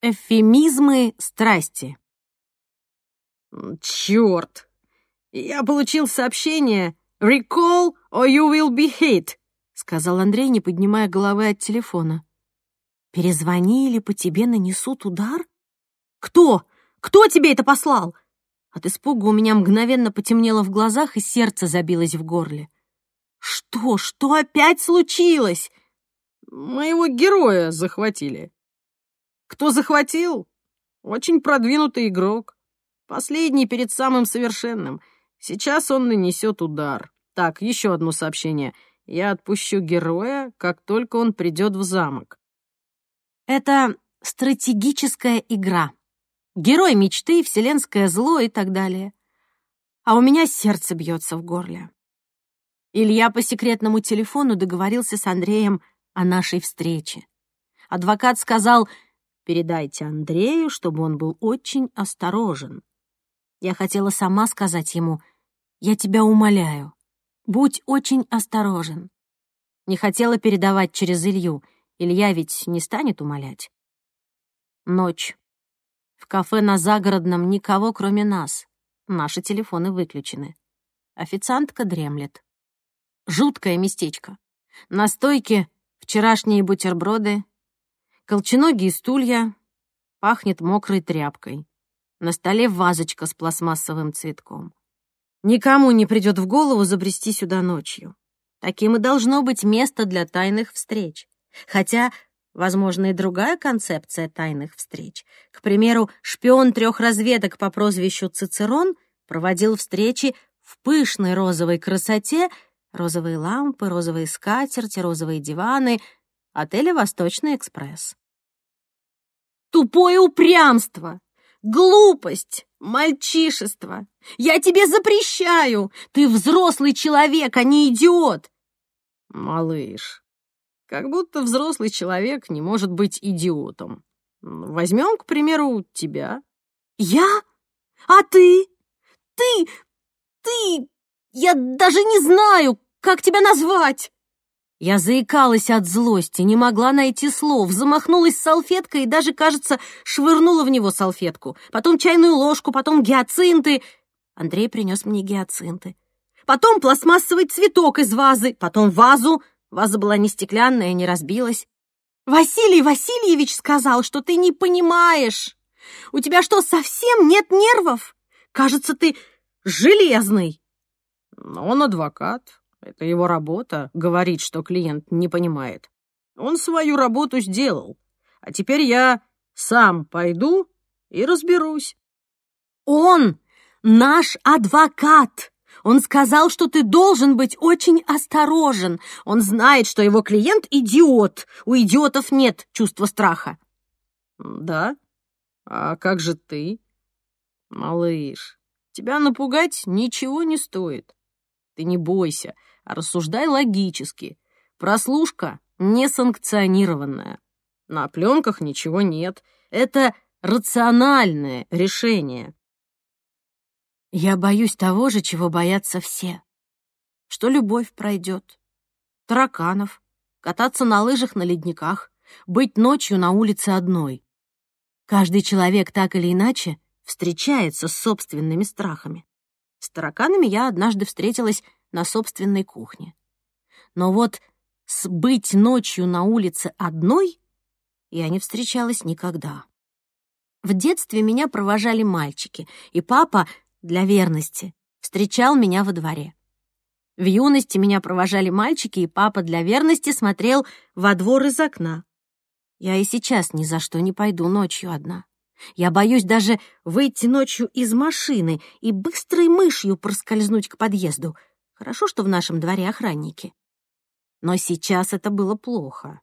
Эвфемизмы страсти. Черт! Я получил сообщение «Recall or you will be hit», — сказал Андрей, не поднимая головы от телефона. «Перезвонили, по тебе нанесут удар? Кто? Кто тебе это послал?» От испуга у меня мгновенно потемнело в глазах, и сердце забилось в горле. «Что? Что опять случилось?» «Моего героя захватили». «Кто захватил? Очень продвинутый игрок. Последний перед самым совершенным. Сейчас он нанесет удар. Так, еще одно сообщение. Я отпущу героя, как только он придет в замок». «Это стратегическая игра», герой мечты, вселенское зло и так далее. А у меня сердце бьется в горле. Илья по секретному телефону договорился с Андреем о нашей встрече. Адвокат сказал, передайте Андрею, чтобы он был очень осторожен. Я хотела сама сказать ему, я тебя умоляю, будь очень осторожен. Не хотела передавать через Илью, Илья ведь не станет умолять. Ночь. В кафе на Загородном никого, кроме нас. Наши телефоны выключены. Официантка дремлет. Жуткое местечко. На стойке вчерашние бутерброды, колченогие стулья, пахнет мокрой тряпкой. На столе вазочка с пластмассовым цветком. Никому не придет в голову забрести сюда ночью. Таким и должно быть место для тайных встреч. Хотя Возможно, и другая концепция тайных встреч. К примеру, шпион трех разведок по прозвищу Цицерон проводил встречи в пышной розовой красоте, розовые лампы, розовые скатерти, розовые диваны, отеля «Восточный экспресс». Тупое упрямство, глупость, мальчишество. Я тебе запрещаю. Ты взрослый человек, а не идиот. Малыш, как будто взрослый человек не может быть идиотом. Возьмем, к примеру, тебя. Я? А ты? Ты? Ты? Я даже не знаю, как тебя назвать. Я заикалась от злости, не могла найти слов, замахнулась салфеткой и даже, кажется, швырнула в него салфетку. Потом чайную ложку, потом гиацинты. Андрей принес мне гиацинты. Потом пластмассовый цветок из вазы, потом вазу, Ваза была не стеклянная, не разбилась. «Василий Васильевич сказал, что ты не понимаешь. У тебя что, совсем нет нервов? Кажется, ты железный». Он адвокат. Это его работа — говорить, что клиент не понимает. Он свою работу сделал. А теперь я сам пойду и разберусь. Он наш адвокат. Он сказал, что ты должен быть очень осторожен. Он знает, что его клиент — идиот. У идиотов нет чувства страха». «Да? А как же ты?» «Малыш, тебя напугать ничего не стоит. Ты не бойся, рассуждай логически. Прослушка несанкционированная. На пленках ничего нет. Это рациональное решение. Я боюсь того же, чего боятся все. Что любовь пройдет, тараканов, кататься на лыжах на ледниках, быть ночью на улице одной. Каждый человек так или иначе встречается с собственными страхами. С тараканами я однажды встретилась на собственной кухне. Но вот с быть ночью на улице одной я не встречалась никогда. В детстве меня провожали мальчики, и папа для верности, встречал меня во дворе. В юности меня провожали мальчики, и папа для верности смотрел во двор из окна. Я и сейчас ни за что не пойду ночью одна. Я боюсь даже выйти ночью из машины и быстрой мышью проскользнуть к подъезду. Хорошо, что в нашем дворе охранники. Но сейчас это было плохо.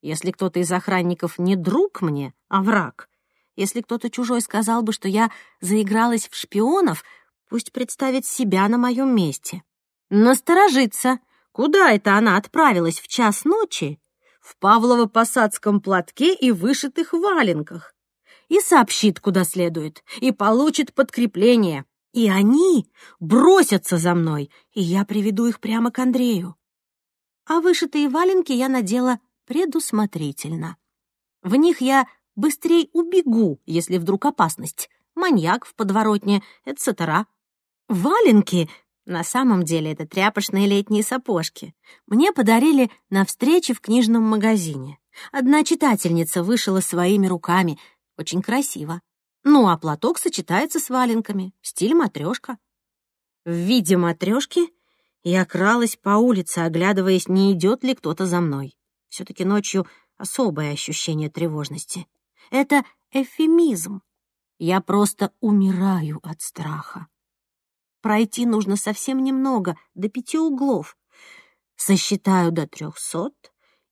Если кто-то из охранников не друг мне, а враг, если кто-то чужой сказал бы, что я заигралась в шпионов, пусть представит себя на моем месте. Насторожиться. Куда это она отправилась в час ночи? В Павлово-посадском платке и вышитых валенках. И сообщит, куда следует, и получит подкрепление. И они бросятся за мной, и я приведу их прямо к Андрею. А вышитые валенки я надела предусмотрительно. В них я быстрее убегу, если вдруг опасность. Маньяк в подворотне, etc. Валенки на самом деле это тряпочные летние сапожки. Мне подарили на встрече в книжном магазине. Одна читательница вышила своими руками. Очень красиво. Ну, а платок сочетается с валенками. Стиль матрешка. В виде матрешки я кралась по улице, оглядываясь, не идет ли кто-то за мной. Все-таки ночью особое ощущение тревожности. Это эвфемизм. Я просто умираю от страха. Пройти нужно совсем немного, до пяти углов. Сосчитаю до трехсот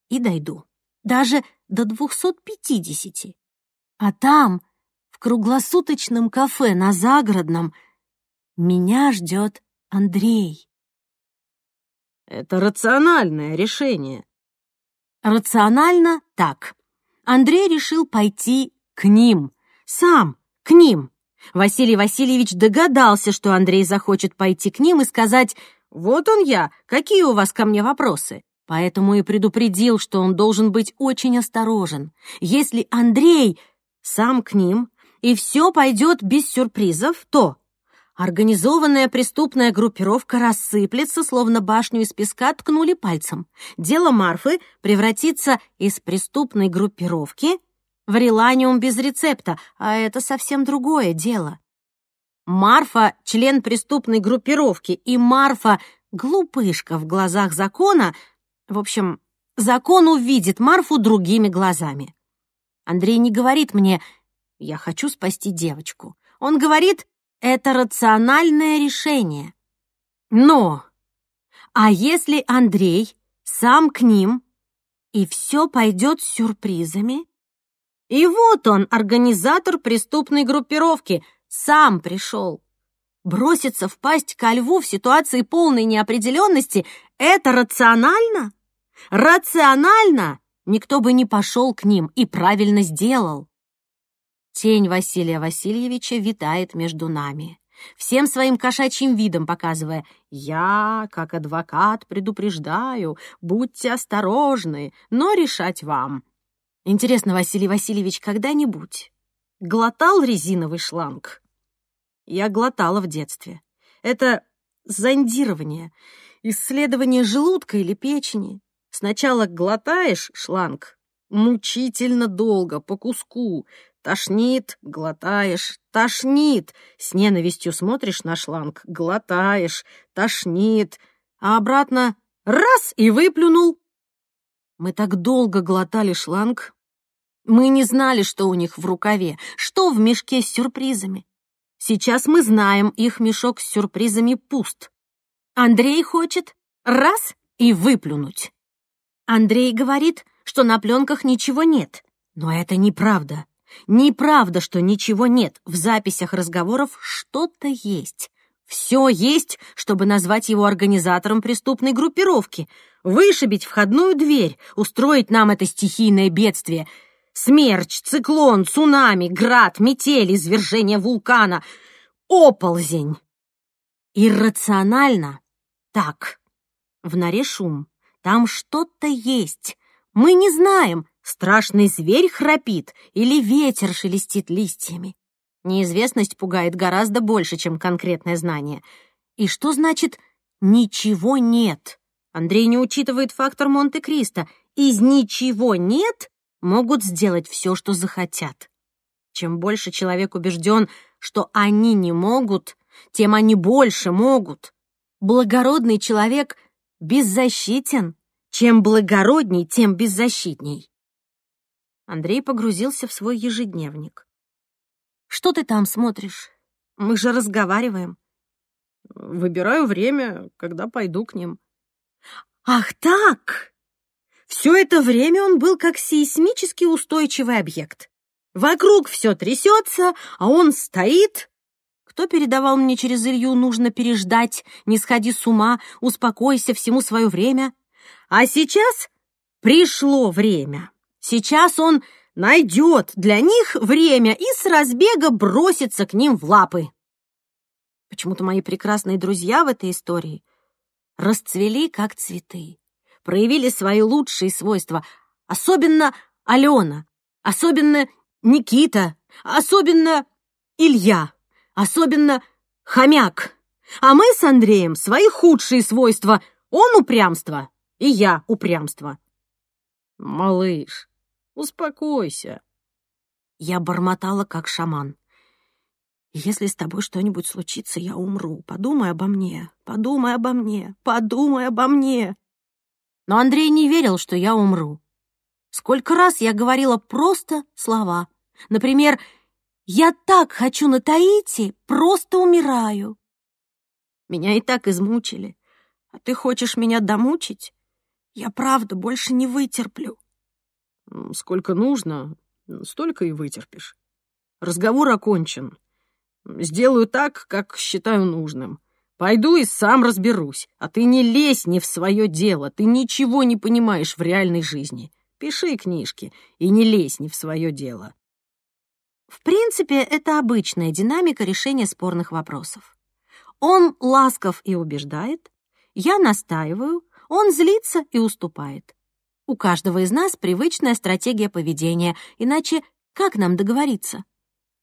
и дойду. Даже до двухсот пятидесяти. А там, круглосуточном кафе на Загородном, меня ждет Андрей. Это рациональное решение. Рационально так. Андрей решил пойти к ним. Сам, к ним. Василий Васильевич догадался, что Андрей захочет пойти к ним и сказать «Вот он я, какие у вас ко мне вопросы?» Поэтому и предупредил, что он должен быть очень осторожен. Если Андрей сам к ним, и все пойдет без сюрпризов, то Организованная преступная группировка рассыплется, словно башню из песка ткнули пальцем. Дело Марфы превратится из преступной группировки в реланиум без рецепта, а это совсем другое дело. Марфа — член преступной группировки, и Марфа — глупышка в глазах закона. В общем, закон увидит Марфу другими глазами. Андрей не говорит мне «я хочу спасти девочку». Он говорит «это рациональное решение». Но, а если Андрей сам к ним, и все пойдет с сюрпризами? И вот он, организатор преступной группировки, сам пришел. Броситься в пасть ко льву в ситуации полной неопределенности — это рационально? Рационально! Никто бы не пошел к ним и правильно сделал. Тень Василия Васильевича витает между нами, всем своим кошачьим видом показывая «Я, как адвокат, предупреждаю, будьте осторожны, но решать вам». Интересно, Василий Васильевич когда-нибудь глотал резиновый шланг? Я глотала в детстве. Это зондирование, исследование желудка или печени. Сначала глотаешь шланг, мучительно долго, по куску. Тошнит, глотаешь, тошнит. С ненавистью смотришь на шланг, глотаешь, тошнит. А обратно раз и выплюнул. Мы так долго глотали шланг. Мы не знали, что у них в рукаве, что в мешке с сюрпризами. Сейчас мы знаем, их мешок с сюрпризами пуст. Андрей хочет раз и выплюнуть. Андрей говорит, что на пленках ничего нет. Но это неправда. Неправда, что ничего нет. В записях разговоров что-то есть. Все есть, чтобы назвать его организатором преступной группировки, вышибить входную дверь, устроить нам это стихийное бедствие. Смерч, циклон, цунами, град, метель, извержение вулкана, оползень. Иррационально? Так. В норе шум. Там что-то есть. Мы не знаем, страшный зверь храпит или ветер шелестит листьями. Неизвестность пугает гораздо больше, чем конкретное знание. И что значит «ничего нет»? Андрей не учитывает фактор Монте-Кристо. Из «ничего нет» могут сделать все, что захотят. Чем больше человек убежден, что они не могут, тем они больше могут. Благородный человек беззащитен. Чем благородней, тем беззащитней. Андрей погрузился в свой ежедневник. Что ты там смотришь? Мы же разговариваем. Выбираю время, когда пойду к ним. Ах так! Все это время он был как сейсмически устойчивый объект. Вокруг все трясется, а он стоит. Кто передавал мне через Илью «нужно переждать, не сходи с ума, успокойся, всему свое время»? А сейчас пришло время. Сейчас он найдет для них время и с разбега бросится к ним в лапы. Почему-то мои прекрасные друзья в этой истории расцвели как цветы, проявили свои лучшие свойства, особенно Алена, особенно Никита, особенно Илья, особенно хомяк. А мы с Андреем свои худшие свойства. Он упрямство, и я упрямство. Малыш, успокойся. Я бормотала, как шаман. Если с тобой что-нибудь случится, я умру. Подумай обо мне, подумай обо мне, подумай обо мне. Но Андрей не верил, что я умру. Сколько раз я говорила просто слова. Например, «Я так хочу на Таити, просто умираю». Меня и так измучили. А ты хочешь меня домучить? Я правда больше не вытерплю. Сколько нужно, столько и вытерпишь. Разговор окончен. Сделаю так, как считаю нужным. Пойду и сам разберусь. А ты не лезь не в свое дело. Ты ничего не понимаешь в реальной жизни. Пиши книжки и не лезь не в свое дело. В принципе, это обычная динамика решения спорных вопросов. Он ласков и убеждает, я настаиваю, он злится и уступает. У каждого из нас привычная стратегия поведения, иначе как нам договориться?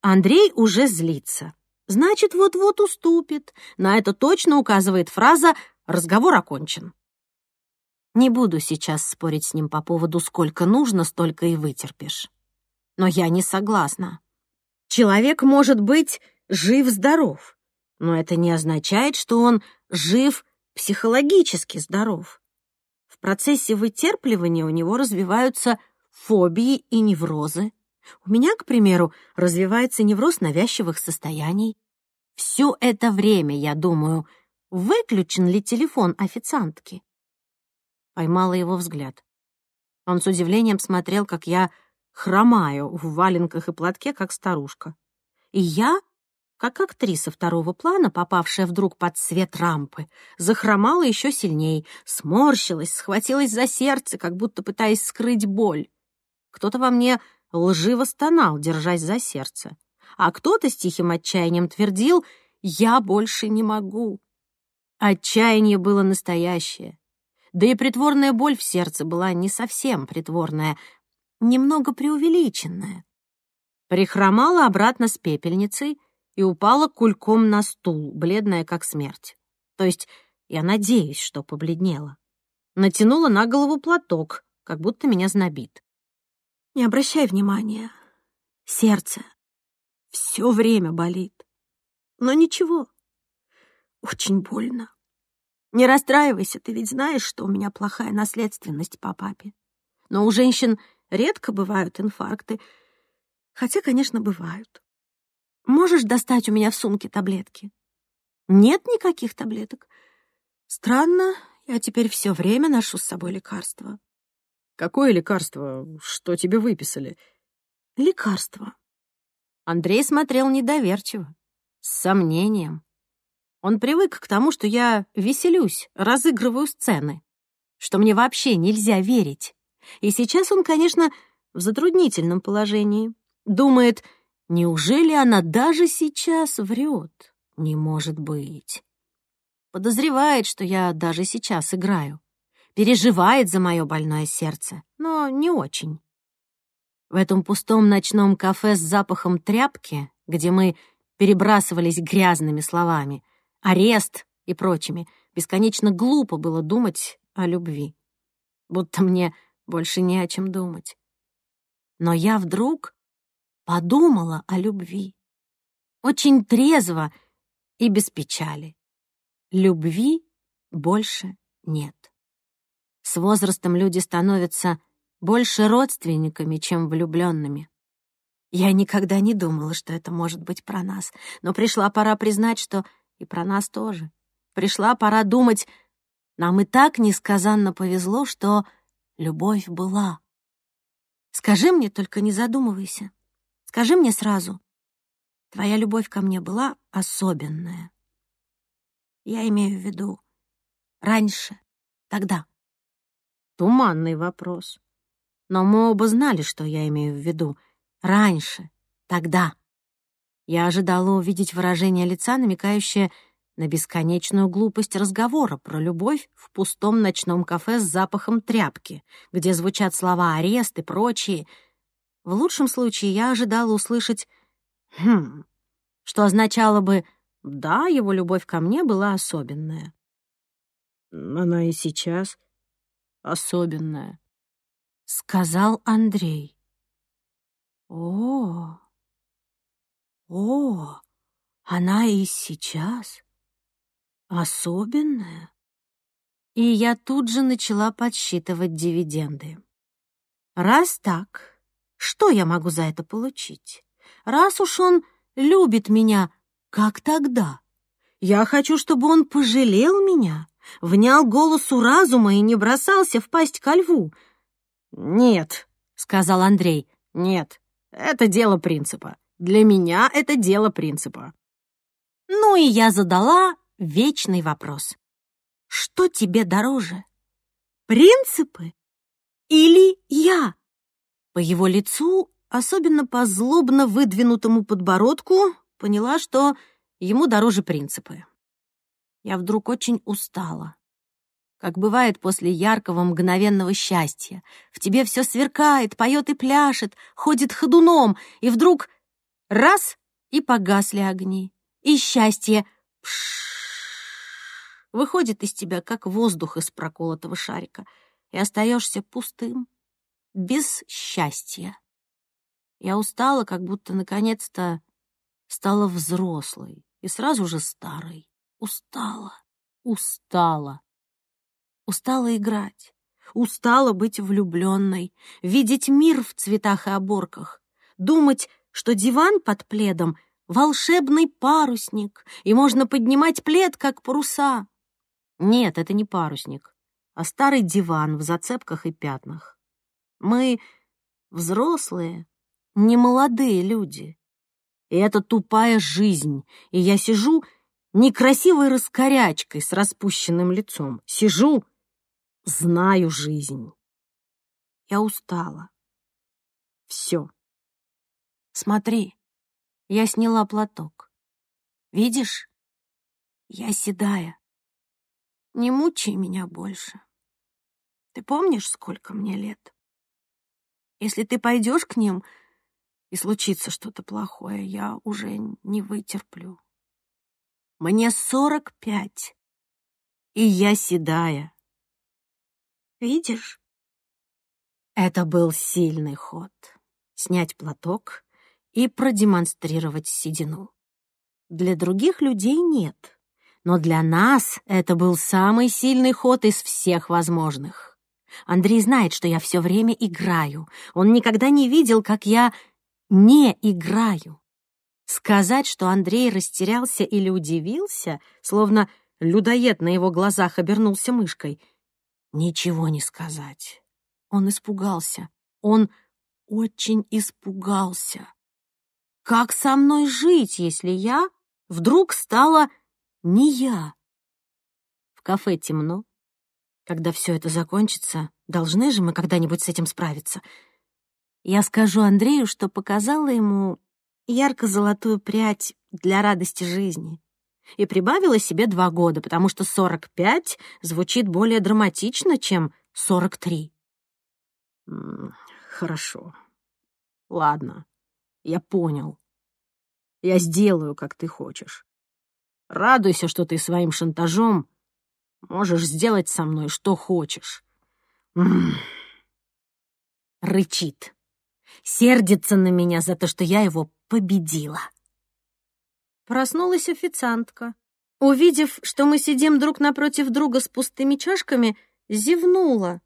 Андрей уже злится. Значит, вот-вот уступит. На это точно указывает фраза «разговор окончен». Не буду сейчас спорить с ним по поводу «сколько нужно, столько и вытерпишь». Но я не согласна. Человек может быть жив-здоров, но это не означает, что он жив психологически здоров. В процессе вытерпливания у него развиваются фобии и неврозы. У меня, к примеру, развивается невроз навязчивых состояний. Все это время я думаю, выключен ли телефон официантки. Поймала его взгляд. Он с удивлением смотрел, как я хромаю в валенках и платке, как старушка. И я как актриса второго плана, попавшая вдруг под свет рампы, захромала еще сильней, сморщилась, схватилась за сердце, как будто пытаясь скрыть боль. Кто-то во мне лживо стонал, держась за сердце, а кто-то с тихим отчаянием твердил «Я больше не могу». Отчаяние было настоящее. Да и притворная боль в сердце была не совсем притворная, немного преувеличенная. Прихромала обратно с пепельницей — и упала кульком на стул, бледная как смерть. То есть я надеюсь, что побледнела. Натянула на голову платок, как будто меня знобит. Не обращай внимания. Сердце все время болит. Но ничего, очень больно. Не расстраивайся, ты ведь знаешь, что у меня плохая наследственность по папе. Но у женщин редко бывают инфаркты, хотя, конечно, бывают. Можешь достать у меня в сумке таблетки? Нет никаких таблеток. Странно, я теперь все время ношу с собой лекарства. Какое лекарство? Что тебе выписали? Лекарство. Андрей смотрел недоверчиво, с сомнением. Он привык к тому, что я веселюсь, разыгрываю сцены, что мне вообще нельзя верить. И сейчас он, конечно, в затруднительном положении. Думает, Неужели она даже сейчас врет? Не может быть. Подозревает, что я даже сейчас играю. Переживает за мое больное сердце, но не очень. В этом пустом ночном кафе с запахом тряпки, где мы перебрасывались грязными словами, арест и прочими, бесконечно глупо было думать о любви. Будто мне больше не о чем думать. Но я вдруг подумала о любви. Очень трезво и без печали. Любви больше нет. С возрастом люди становятся больше родственниками, чем влюбленными. Я никогда не думала, что это может быть про нас, но пришла пора признать, что и про нас тоже. Пришла пора думать, нам и так несказанно повезло, что любовь была. Скажи мне, только не задумывайся. Скажи мне сразу, твоя любовь ко мне была особенная? Я имею в виду раньше, тогда. Туманный вопрос. Но мы оба знали, что я имею в виду. Раньше, тогда. Я ожидала увидеть выражение лица, намекающее на бесконечную глупость разговора про любовь в пустом ночном кафе с запахом тряпки, где звучат слова «арест» и прочие — В лучшем случае я ожидала услышать «хм», что означало бы «да, его любовь ко мне была особенная». Она и сейчас особенная, — сказал Андрей. О, о, она и сейчас особенная. И я тут же начала подсчитывать дивиденды. Раз так, что я могу за это получить? Раз уж он любит меня, как тогда? Я хочу, чтобы он пожалел меня, внял голосу разума и не бросался в пасть ко льву. «Нет», — сказал Андрей, — «нет, это дело принципа. Для меня это дело принципа». Ну и я задала вечный вопрос. Что тебе дороже? Принципы или я? По его лицу, особенно по злобно выдвинутому подбородку, поняла, что ему дороже принципы. Я вдруг очень устала. Как бывает после яркого мгновенного счастья. В тебе все сверкает, поет и пляшет, ходит ходуном, и вдруг раз — и погасли огни. И счастье пш выходит из тебя, как воздух из проколотого шарика, и остаешься пустым, без счастья. Я устала, как будто наконец-то стала взрослой и сразу же старой. Устала, устала. Устала играть, устала быть влюбленной, видеть мир в цветах и оборках, думать, что диван под пледом — волшебный парусник, и можно поднимать плед, как паруса. Нет, это не парусник, а старый диван в зацепках и пятнах. Мы взрослые, не молодые люди. И это тупая жизнь, и я сижу некрасивой раскорячкой с распущенным лицом. Сижу, знаю жизнь. Я устала. Все. Смотри, я сняла платок. Видишь? Я седая. Не мучай меня больше. Ты помнишь, сколько мне лет? Если ты пойдешь к ним и случится что-то плохое, я уже не вытерплю. Мне сорок пять, и я седая. Видишь? Это был сильный ход. Снять платок и продемонстрировать седину. Для других людей нет. Но для нас это был самый сильный ход из всех возможных. Андрей знает, что я все время играю. Он никогда не видел, как я не играю. Сказать, что Андрей растерялся или удивился, словно людоед на его глазах обернулся мышкой, ничего не сказать. Он испугался. Он очень испугался. Как со мной жить, если я вдруг стала не я. В кафе темно. Когда все это закончится, должны же мы когда-нибудь с этим справиться. Я скажу Андрею, что показала ему ярко-золотую прядь для радости жизни и прибавила себе два года, потому что 45 звучит более драматично, чем 43. Хорошо. Ладно, я понял. Я сделаю, как ты хочешь. Радуйся, что ты своим шантажом можешь сделать со мной что хочешь. М -м. Рычит. Сердится на меня за то, что я его победила. Проснулась официантка. Увидев, что мы сидим друг напротив друга с пустыми чашками, зевнула.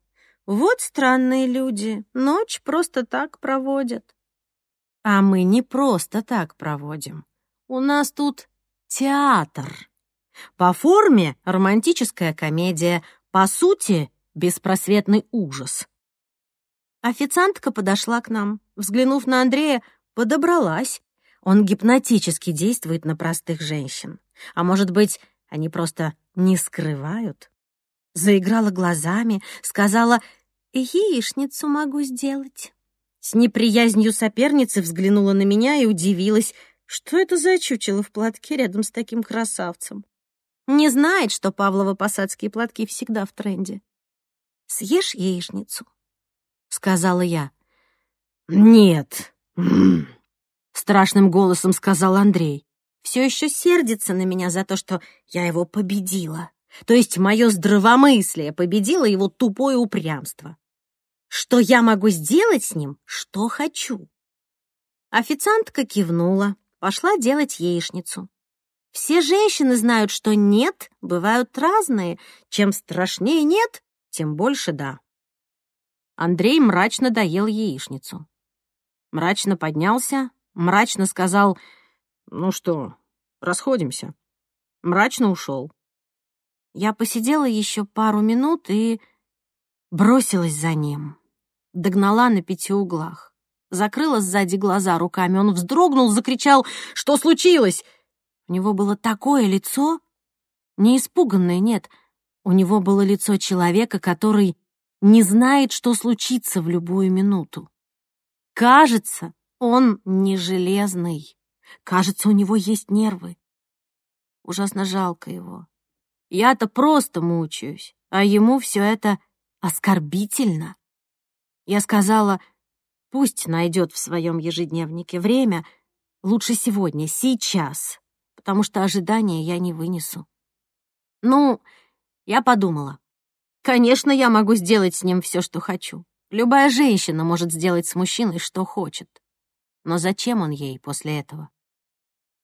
Вот странные люди, ночь просто так проводят. А мы не просто так проводим. У нас тут театр. По форме — романтическая комедия, по сути — беспросветный ужас. Официантка подошла к нам, взглянув на Андрея, подобралась. Он гипнотически действует на простых женщин. А может быть, они просто не скрывают? Заиграла глазами, сказала «Яичницу могу сделать». С неприязнью соперницы взглянула на меня и удивилась — что это за чучело в платке рядом с таким красавцем? Не знает, что Павлово-посадские платки всегда в тренде. «Съешь яичницу?» — сказала я. «Нет», — страшным голосом сказал Андрей. «Все еще сердится на меня за то, что я его победила. То есть мое здравомыслие победило его тупое упрямство. Что я могу сделать с ним, что хочу?» Официантка кивнула, пошла делать яичницу. Все женщины знают, что «нет» бывают разные. Чем страшнее «нет», тем больше «да». Андрей мрачно доел яичницу. Мрачно поднялся, мрачно сказал «Ну что, расходимся». Мрачно ушел. Я посидела еще пару минут и бросилась за ним. Догнала на пяти углах закрыла сзади глаза руками. Он вздрогнул, закричал «Что случилось?» У него было такое лицо, не испуганное, нет. У него было лицо человека, который не знает, что случится в любую минуту. Кажется, он не железный. Кажется, у него есть нервы. Ужасно жалко его. Я-то просто мучаюсь, а ему все это оскорбительно. Я сказала, Пусть найдет в своем ежедневнике время, лучше сегодня, сейчас, потому что ожидания я не вынесу. Ну, я подумала. Конечно, я могу сделать с ним все, что хочу. Любая женщина может сделать с мужчиной, что хочет. Но зачем он ей после этого?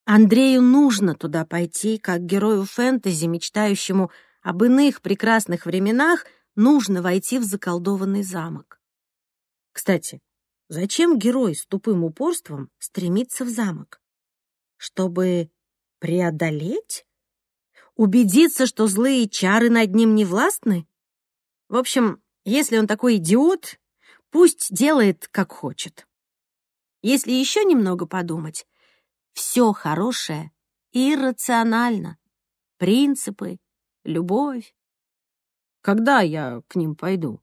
Андрею нужно туда пойти, как герою фэнтези, мечтающему об иных прекрасных временах, нужно войти в заколдованный замок. Кстати, Зачем герой с тупым упорством стремится в замок? Чтобы преодолеть? Убедиться, что злые чары над ним не властны? В общем, если он такой идиот, пусть делает, как хочет. Если еще немного подумать, все хорошее иррационально. Принципы, любовь. Когда я к ним пойду?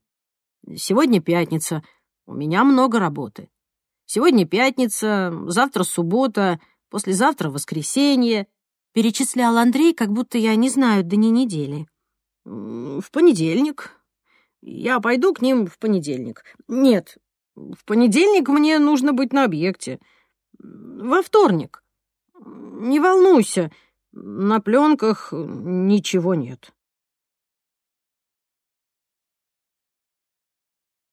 Сегодня пятница — у меня много работы. Сегодня пятница, завтра суббота, послезавтра воскресенье. Перечислял Андрей, как будто я не знаю дни недели. В понедельник. Я пойду к ним в понедельник. Нет, в понедельник мне нужно быть на объекте. Во вторник. Не волнуйся, на пленках ничего нет.